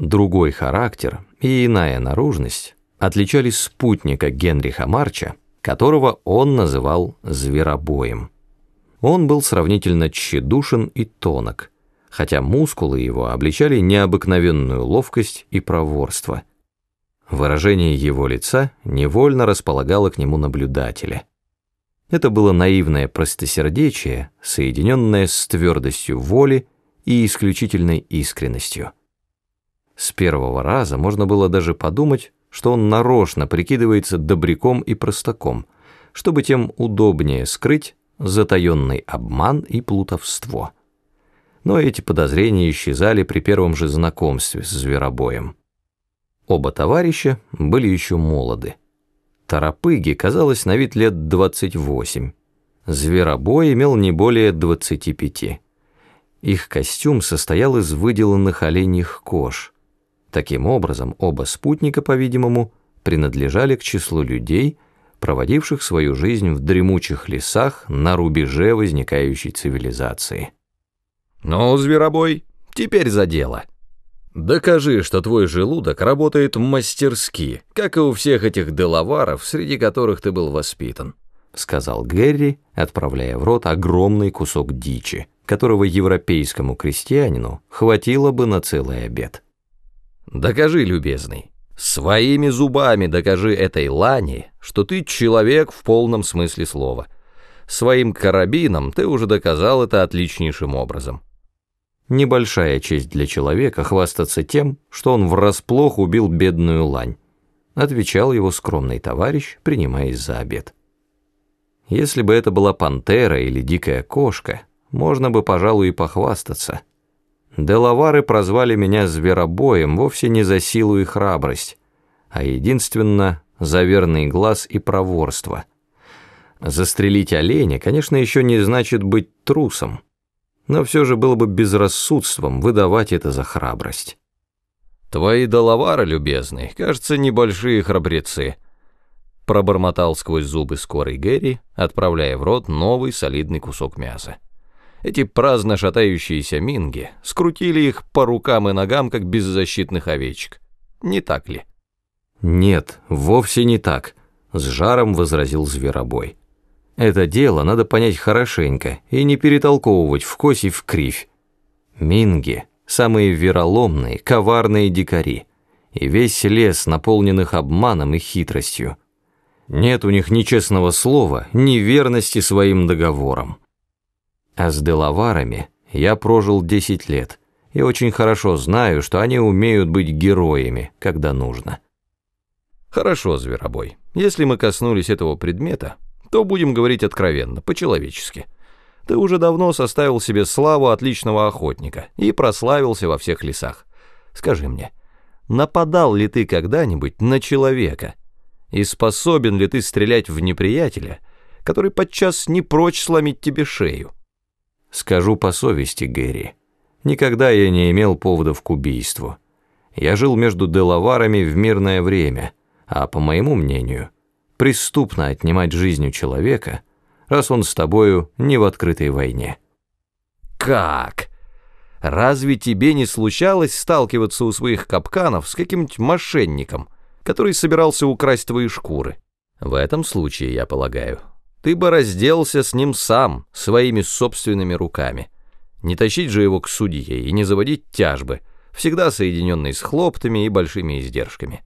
Другой характер и иная наружность отличали спутника Генриха Марча, которого он называл «зверобоем». Он был сравнительно тщедушен и тонок, хотя мускулы его обличали необыкновенную ловкость и проворство. Выражение его лица невольно располагало к нему наблюдателя. Это было наивное простосердечие, соединенное с твердостью воли и исключительной искренностью. С первого раза можно было даже подумать, что он нарочно прикидывается добряком и простаком, чтобы тем удобнее скрыть затаенный обман и плутовство. Но эти подозрения исчезали при первом же знакомстве с зверобоем. Оба товарища были еще молоды. Торопыги казалось на вид лет 28. Зверобой имел не более 25. Их костюм состоял из выделанных оленьих кож. Таким образом, оба спутника, по-видимому, принадлежали к числу людей, проводивших свою жизнь в дремучих лесах на рубеже возникающей цивилизации. «Ну, зверобой, теперь за дело. Докажи, что твой желудок работает мастерски, как и у всех этих деловаров, среди которых ты был воспитан», сказал Гэри, отправляя в рот огромный кусок дичи, которого европейскому крестьянину хватило бы на целый обед. «Докажи, любезный, своими зубами докажи этой лани, что ты человек в полном смысле слова. Своим карабином ты уже доказал это отличнейшим образом». Небольшая честь для человека хвастаться тем, что он врасплох убил бедную лань, отвечал его скромный товарищ, принимаясь за обед. Если бы это была пантера или дикая кошка, можно бы, пожалуй, и похвастаться. Делавары прозвали меня зверобоем вовсе не за силу и храбрость, а единственно за верный глаз и проворство. Застрелить оленя, конечно, еще не значит быть трусом но все же было бы безрассудством выдавать это за храбрость. «Твои доловары, любезный, кажется, небольшие храбрецы», пробормотал сквозь зубы скорый Гэри, отправляя в рот новый солидный кусок мяса. Эти праздно шатающиеся минги скрутили их по рукам и ногам, как беззащитных овечек. Не так ли? «Нет, вовсе не так», — с жаром возразил Зверобой. Это дело надо понять хорошенько и не перетолковывать в кось и в кривь. Минги – самые вероломные, коварные дикари, и весь лес, наполненных обманом и хитростью. Нет у них ни честного слова, ни верности своим договорам. А с деловарами я прожил 10 лет и очень хорошо знаю, что они умеют быть героями, когда нужно. Хорошо, Зверобой, если мы коснулись этого предмета, то будем говорить откровенно, по-человечески. Ты уже давно составил себе славу отличного охотника и прославился во всех лесах. Скажи мне, нападал ли ты когда-нибудь на человека? И способен ли ты стрелять в неприятеля, который подчас не прочь сломить тебе шею? Скажу по совести, Гэри, никогда я не имел поводов к убийству. Я жил между деловарами в мирное время, а, по моему мнению, преступно отнимать жизнь у человека, раз он с тобою не в открытой войне. Как? Разве тебе не случалось сталкиваться у своих капканов с каким-нибудь мошенником, который собирался украсть твои шкуры? В этом случае, я полагаю, ты бы разделался с ним сам, своими собственными руками. Не тащить же его к судье и не заводить тяжбы, всегда соединенные с хлоптами и большими издержками.